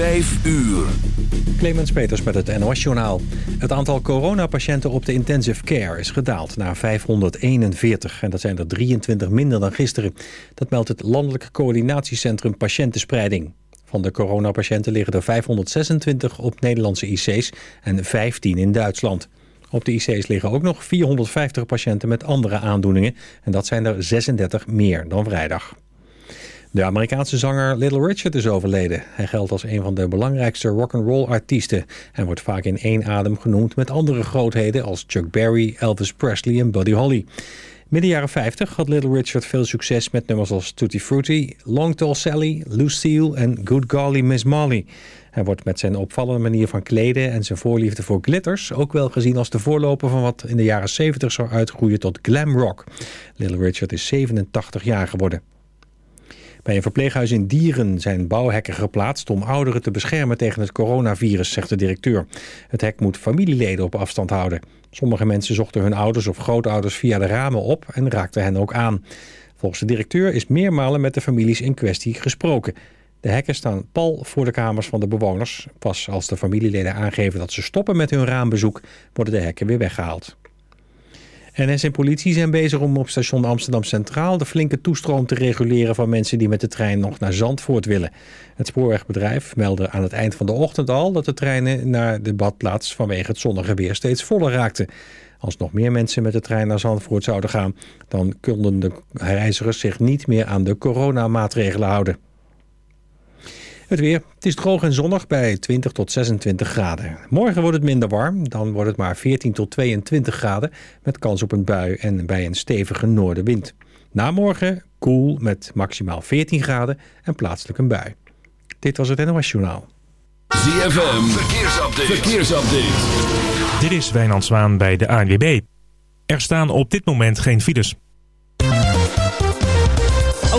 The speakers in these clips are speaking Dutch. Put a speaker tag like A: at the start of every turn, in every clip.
A: Vijf uur.
B: Clemens Peters met het NOS-journaal. Het aantal coronapatiënten op de intensive care is gedaald naar 541. En dat zijn er 23 minder dan gisteren. Dat meldt het Landelijk Coördinatiecentrum Patiëntenspreiding. Van de coronapatiënten liggen er 526 op Nederlandse IC's en 15 in Duitsland. Op de IC's liggen ook nog 450 patiënten met andere aandoeningen. En dat zijn er 36 meer dan vrijdag. De Amerikaanse zanger Little Richard is overleden. Hij geldt als een van de belangrijkste rock'n'roll artiesten... en wordt vaak in één adem genoemd met andere grootheden... als Chuck Berry, Elvis Presley en Buddy Holly. Midden jaren 50 had Little Richard veel succes met nummers als Tutti Frutti... Long Tall Sally, Lucille en Good Golly Miss Molly. Hij wordt met zijn opvallende manier van kleden en zijn voorliefde voor glitters... ook wel gezien als de voorloper van wat in de jaren 70 zou uitgroeien tot glam rock. Little Richard is 87 jaar geworden. Bij een verpleeghuis in Dieren zijn bouwhekken geplaatst om ouderen te beschermen tegen het coronavirus, zegt de directeur. Het hek moet familieleden op afstand houden. Sommige mensen zochten hun ouders of grootouders via de ramen op en raakten hen ook aan. Volgens de directeur is meermalen met de families in kwestie gesproken. De hekken staan pal voor de kamers van de bewoners. Pas als de familieleden aangeven dat ze stoppen met hun raambezoek, worden de hekken weer weggehaald. NS en politie zijn bezig om op station Amsterdam Centraal de flinke toestroom te reguleren van mensen die met de trein nog naar Zandvoort willen. Het spoorwegbedrijf meldde aan het eind van de ochtend al dat de treinen naar de badplaats vanwege het zonnige weer steeds voller raakten. Als nog meer mensen met de trein naar Zandvoort zouden gaan, dan konden de reizigers zich niet meer aan de coronamaatregelen houden. Het weer. Het is droog en zonnig bij 20 tot 26 graden. Morgen wordt het minder warm. Dan wordt het maar 14 tot 22 graden. Met kans op een bui en bij een stevige noordenwind. Na morgen koel met maximaal 14 graden en plaatselijk een bui. Dit was het NOS Journaal.
A: ZFM. Verkeersupdate. Verkeersupdate.
C: Dit is Wijnand Zwaan bij de ANWB. Er staan op dit moment geen files.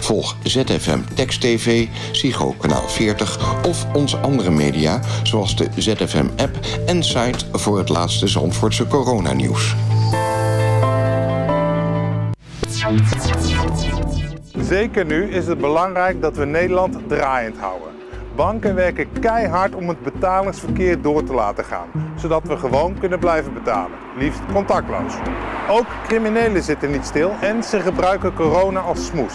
D: Volg ZFM Text TV, Psycho Kanaal 40 of onze andere media... zoals de ZFM-app en site voor het laatste Zandvoortse coronanieuws.
E: Zeker nu is het belangrijk dat we Nederland draaiend houden. Banken werken keihard om het betalingsverkeer door te laten gaan, zodat we gewoon kunnen blijven betalen, liefst contactloos. Ook criminelen zitten niet stil en ze gebruiken corona als smoes.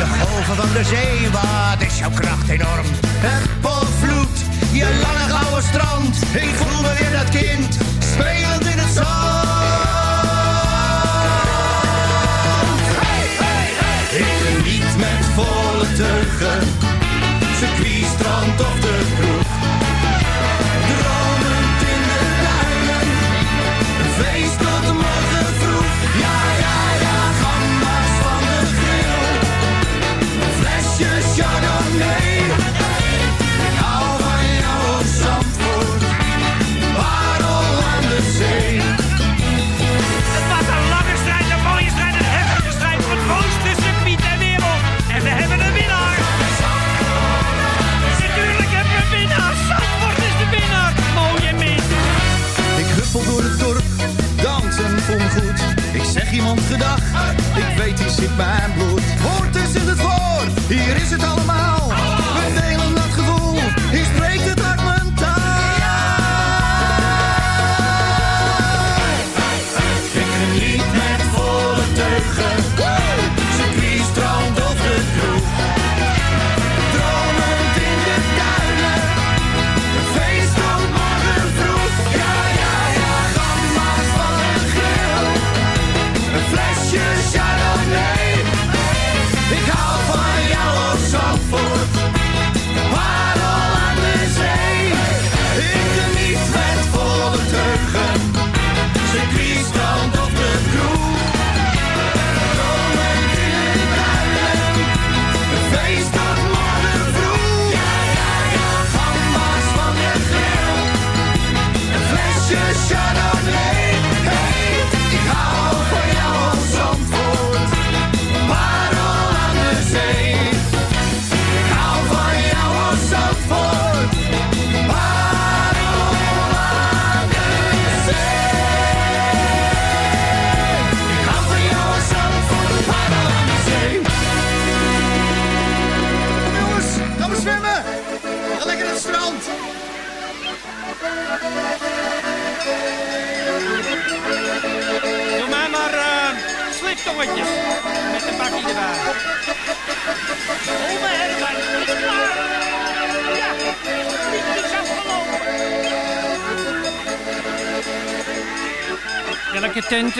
F: De golven van de zee, wat is jouw kracht enorm. Het je lange gouden strand. Ik voel me weer dat kind, spelend in het zand. Hey, hey, hey. Met volle teugen, circuit, strand of de kroeg. Dromend in de duinen, Iemand gedag, ik weet die zit mijn bloed. Hoort eens in het voor, hier is het allemaal. We delen dat gevoel, hier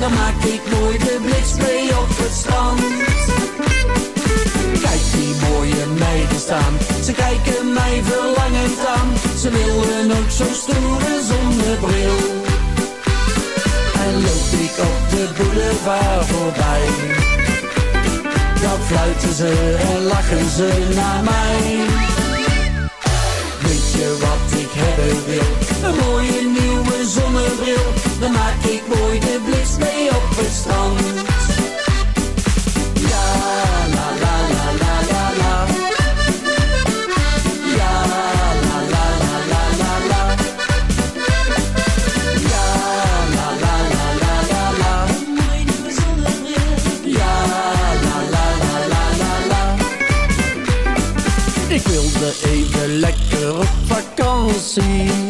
G: Dan maak ik mooi de bliks mee op het strand. Kijk die mooie meiden staan. Ze kijken mij verlangend aan. Ze willen ook zo'n stoere zonnebril. En loop ik op de boulevard voorbij. Dan fluiten ze en lachen ze naar mij. Weet je wat ik hebben wil? Een mooie nieuwe zonnebril. Dan maak ik mooi de bliks mee op het strand. Ja, la la la la la la. Ja, la la la la la la. Ja, la la la la la la. Ja, la la la la la la. Ik wilde even lekker op vakantie.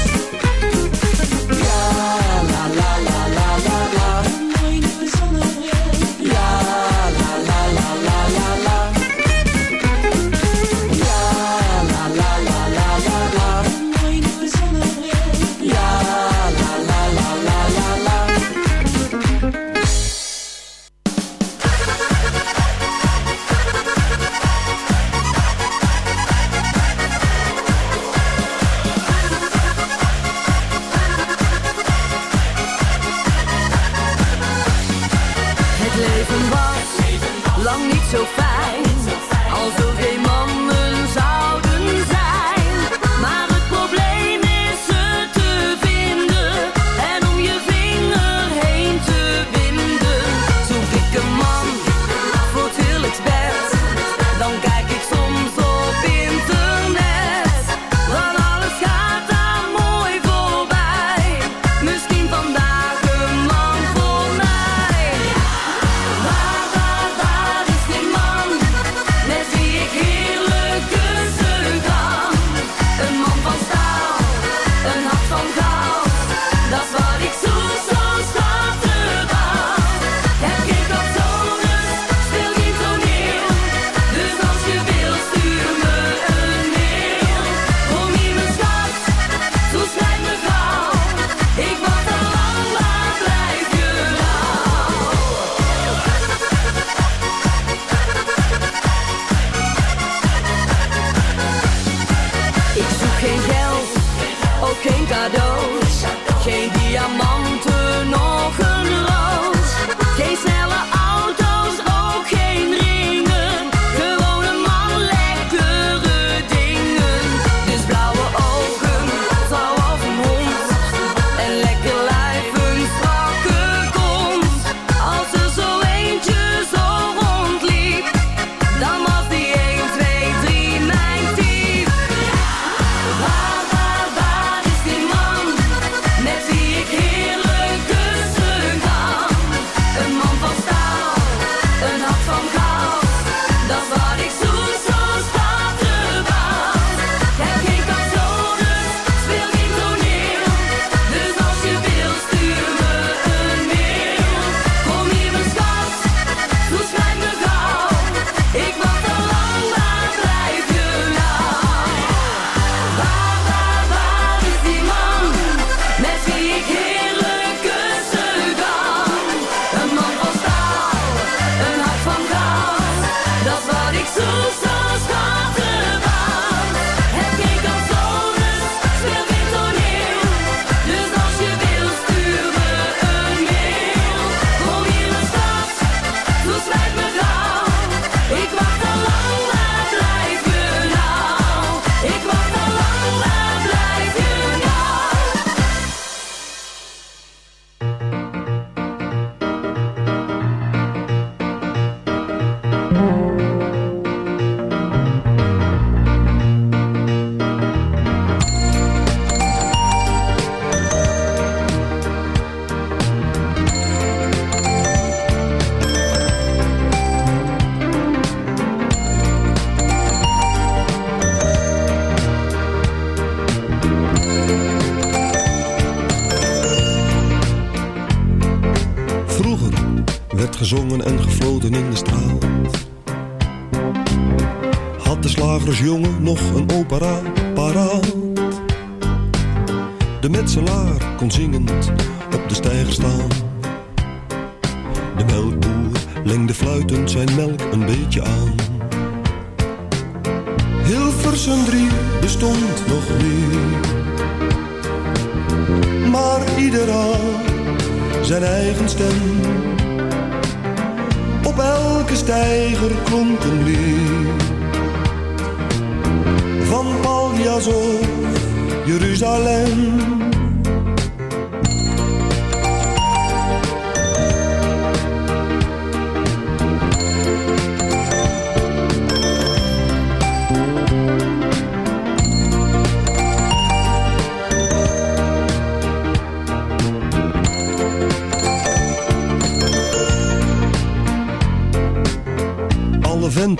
H: Zijn
I: melk een beetje aan. Hilversum 3 bestond nog niet. Maar ieder had zijn eigen stem. Op elke steiger klonk een lied. Van Paljas of Jeruzalem.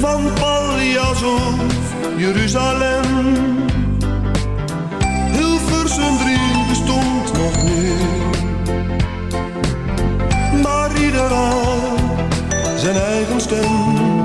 I: Van Paljas of Jeruzalem. Hilversum 3 bestond nog niet. Maar ieder had zijn eigen stem.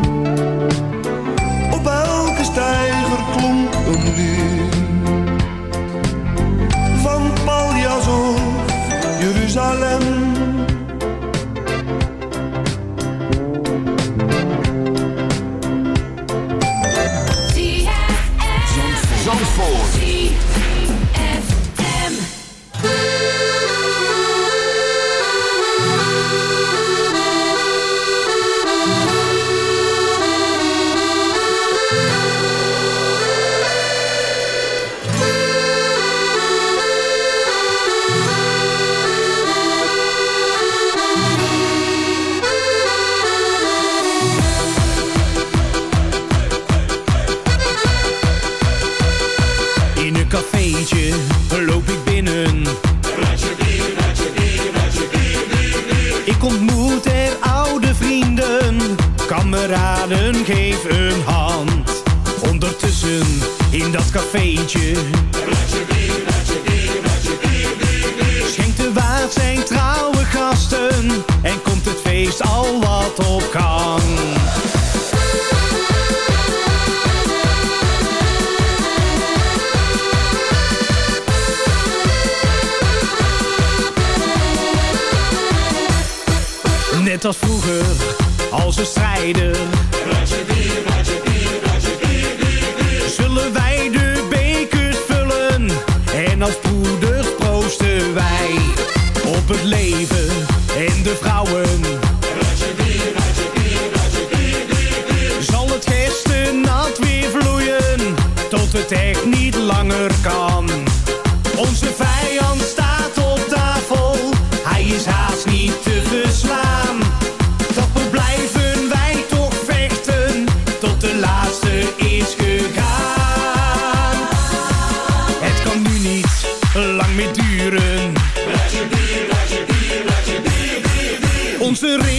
J: Buren. Onze ridders,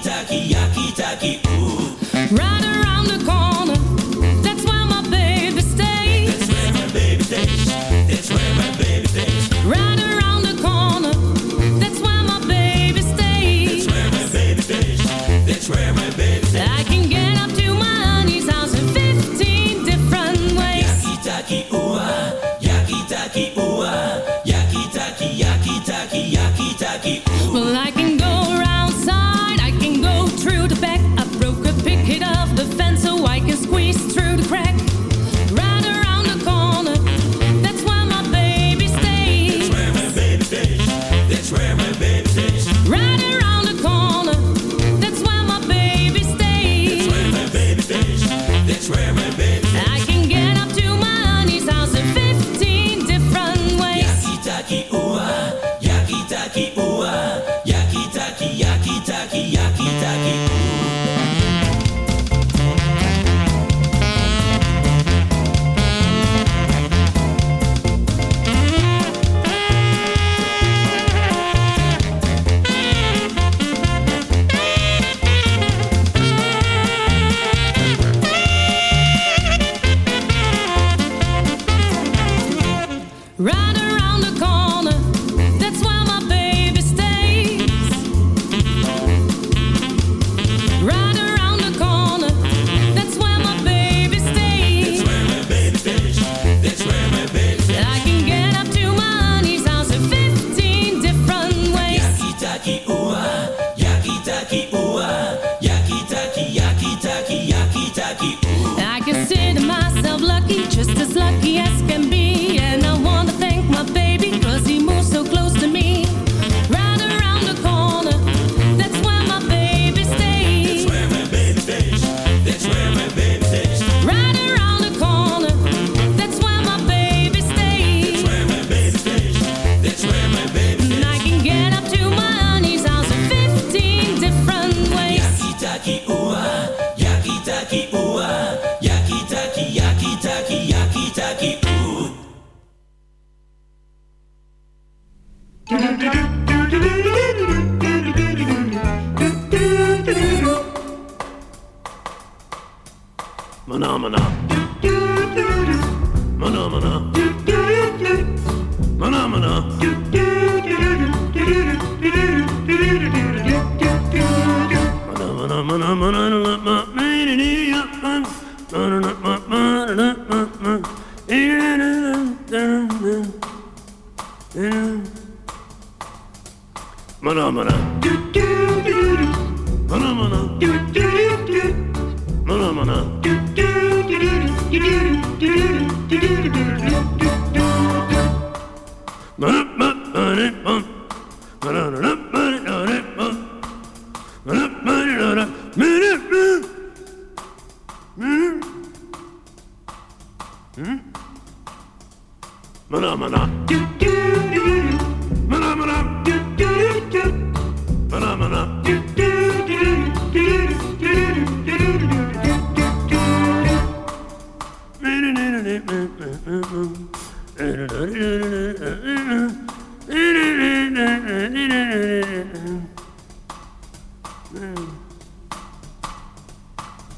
K: Takiya.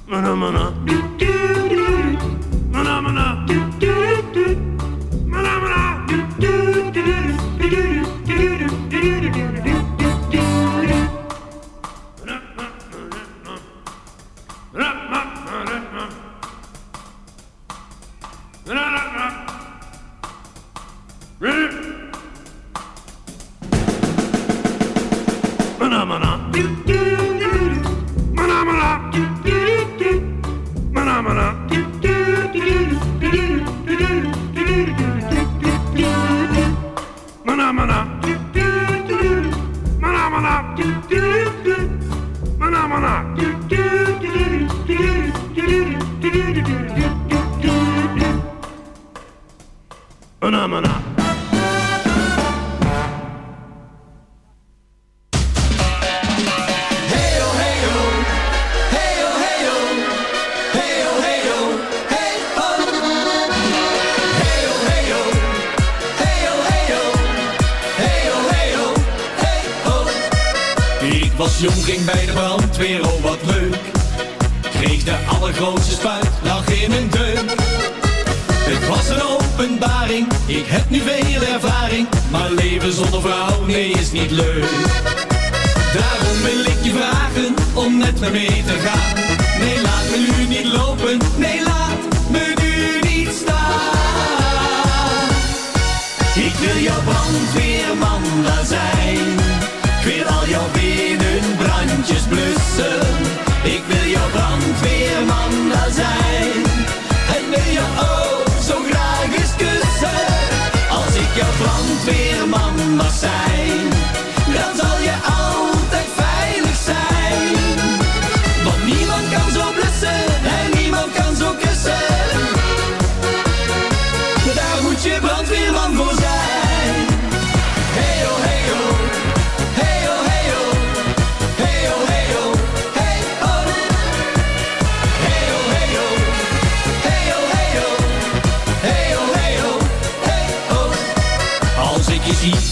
L: Mana mana. Do do. Mana mana.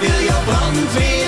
L: wil jouw
A: brandweer.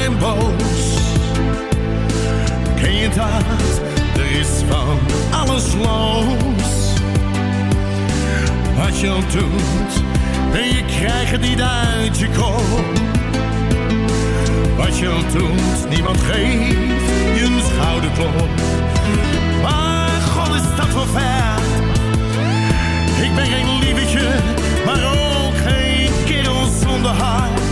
M: en
N: boos. Ken je dat? Er is van alles los. Wat je ook doet, en je krijgt niet uit je kop. Wat je doet, niemand geeft je een schouderklop. Maar god is dat wel ver. Ik ben geen lievertje, maar ook geen kerel zonder hart.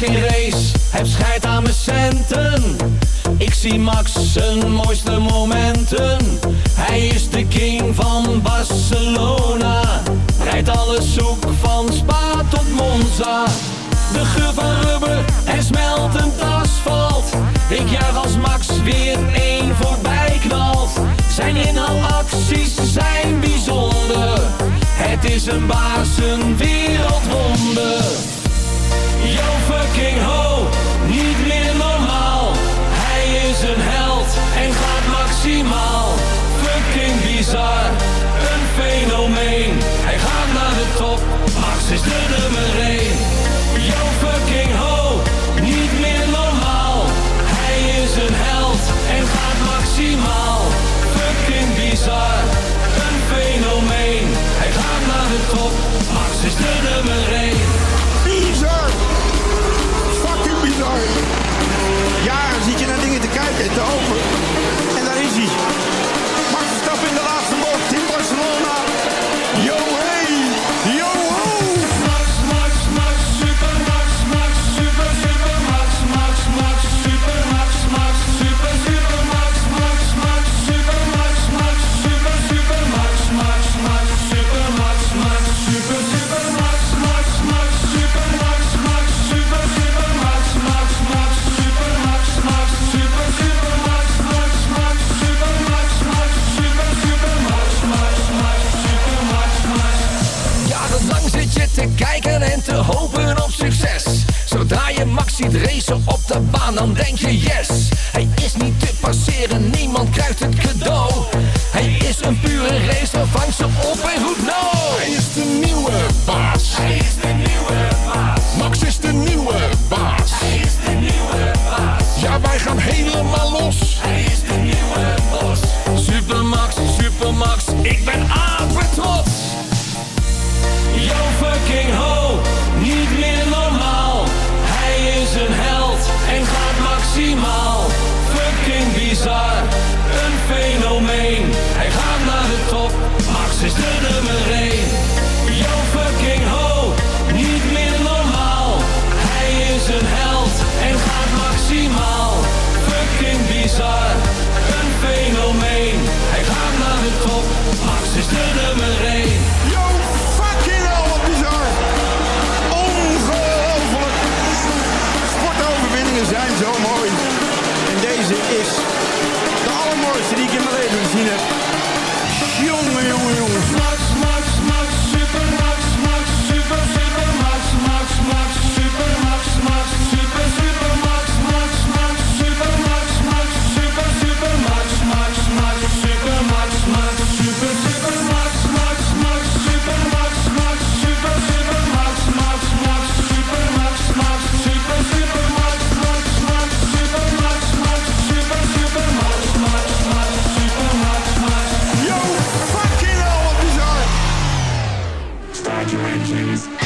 O: Mis geen race, heb scheid aan mijn centen. Ik zie Max zijn mooiste momenten. Hij is de king van Barcelona. Rijdt alles zoek van Spa tot Monza. De geur van en smeltend asfalt. Ik juich als Max weer één voorbij knalt. Zijn inhaalacties zijn bijzonder. Het is een baas, een wereldwonder. Yo fucking ho, niet meer normaal. Hij is een held en gaat maximaal. Fucking bizar, een fenomeen. Hij gaat naar de top, Max is de nummer 1. Ziet racen op de baan, dan denk je yes. Hij is niet te passeren, niemand krijgt het cadeau. Hij is een pure racer, vang ze op en roep no.
P: Hij is de nieuwe baas.
O: Hij is de nieuwe baas.
P: Max is de nieuwe baas.
O: Hij is de nieuwe baas.
P: Ja, wij gaan helemaal los.
O: Hij is de nieuwe bos. Supermax, Supermax, ik ben apetrots. Yo fucking ho, maximaal. Fucking bizar, een fenomeen. Hij gaat naar de top, Max is de nummer
Q: Christmas.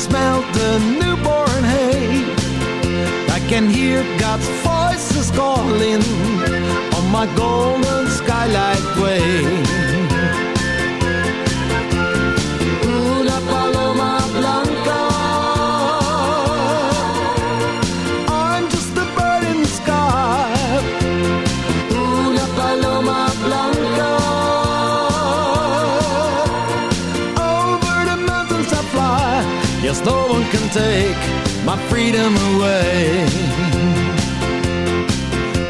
Q: smell the newborn hay. I can hear God's voices calling on my golden skylight way. take my freedom away.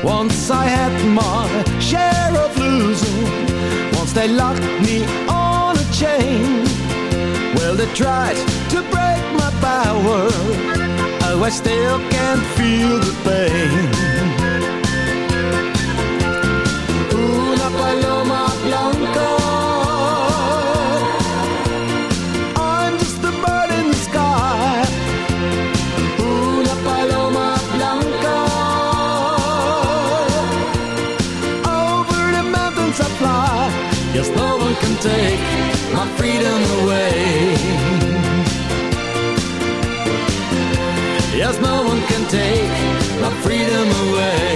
Q: Once I had my share of losing, once they locked me on a chain. Well, they tried to break my power, oh, I still can't feel the pain. take my freedom away. Yes, no one can take my freedom away.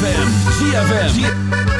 L: ZFM. ZFM.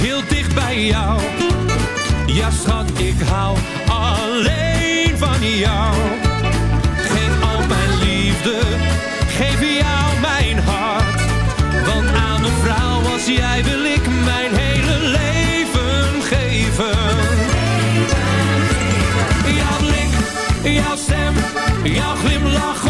L: Heel dicht bij jou. Ja schat, ik hou alleen van jou. Geef al mijn liefde, geef jou mijn hart. Want aan een vrouw als jij wil ik mijn hele leven geven. Jouw blik, jouw stem, jouw glimlach